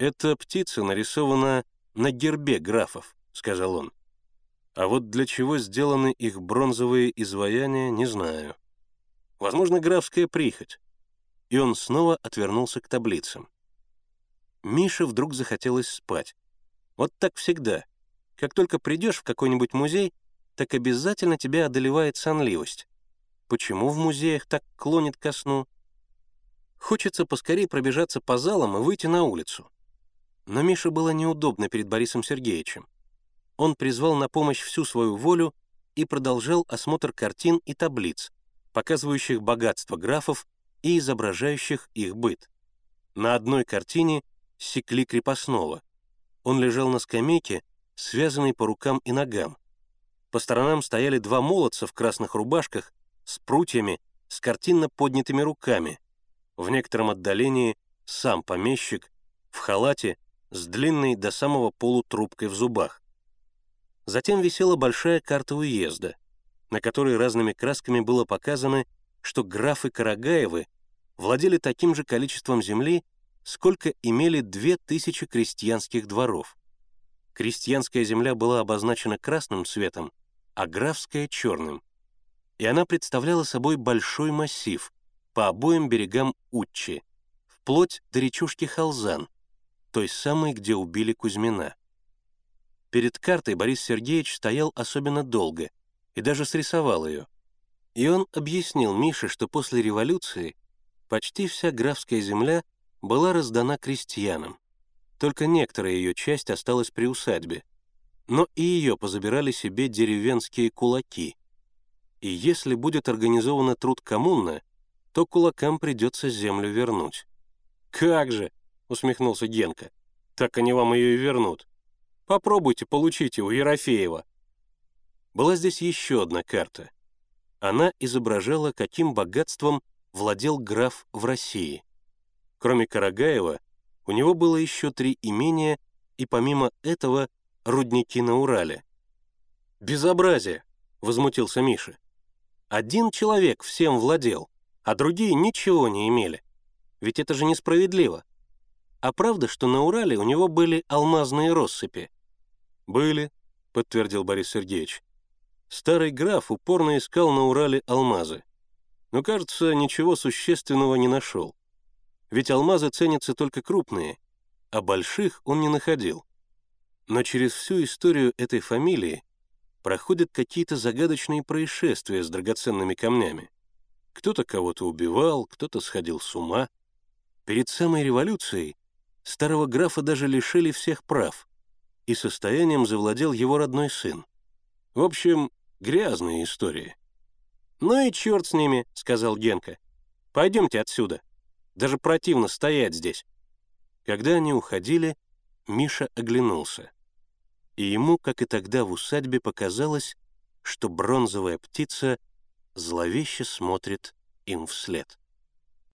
«Эта птица нарисована на гербе графов», — сказал он. «А вот для чего сделаны их бронзовые изваяния, не знаю. Возможно, графская прихоть». И он снова отвернулся к таблицам. Мише вдруг захотелось спать. Вот так всегда. Как только придешь в какой-нибудь музей, так обязательно тебя одолевает сонливость. Почему в музеях так клонит ко сну? Хочется поскорее пробежаться по залам и выйти на улицу. Но Мише было неудобно перед Борисом Сергеевичем. Он призвал на помощь всю свою волю и продолжал осмотр картин и таблиц, показывающих богатство графов и изображающих их быт. На одной картине секли крепостного. Он лежал на скамейке, связанный по рукам и ногам. По сторонам стояли два молодца в красных рубашках с прутьями, с картинно поднятыми руками. В некотором отдалении сам помещик в халате с длинной до самого полу трубкой в зубах. Затем висела большая карта уезда, на которой разными красками было показано, что графы Карагаевы владели таким же количеством земли, сколько имели две тысячи крестьянских дворов. Крестьянская земля была обозначена красным цветом, а графская — черным. И она представляла собой большой массив по обоим берегам Утчи, вплоть до речушки Халзан, той самой, где убили Кузьмина. Перед картой Борис Сергеевич стоял особенно долго и даже срисовал ее. И он объяснил Мише, что после революции почти вся графская земля была раздана крестьянам. Только некоторая ее часть осталась при усадьбе, но и ее позабирали себе деревенские кулаки. И если будет организован труд коммуна, то кулакам придется землю вернуть. «Как же!» — усмехнулся Генка. «Так они вам ее и вернут. Попробуйте получите у Ерофеева». Была здесь еще одна карта. Она изображала, каким богатством владел граф в России. Кроме Карагаева, у него было еще три имения и помимо этого рудники на Урале. «Безобразие!» — возмутился Миша. «Один человек всем владел, а другие ничего не имели. Ведь это же несправедливо. А правда, что на Урале у него были алмазные россыпи?» «Были», — подтвердил Борис Сергеевич. Старый граф упорно искал на Урале алмазы. Но, кажется, ничего существенного не нашел ведь алмазы ценятся только крупные, а больших он не находил. Но через всю историю этой фамилии проходят какие-то загадочные происшествия с драгоценными камнями. Кто-то кого-то убивал, кто-то сходил с ума. Перед самой революцией старого графа даже лишили всех прав, и состоянием завладел его родной сын. В общем, грязная история. «Ну и черт с ними», — сказал Генка. «Пойдемте отсюда». Даже противно стоять здесь. Когда они уходили, Миша оглянулся. И ему, как и тогда в усадьбе, показалось, что бронзовая птица зловеще смотрит им вслед.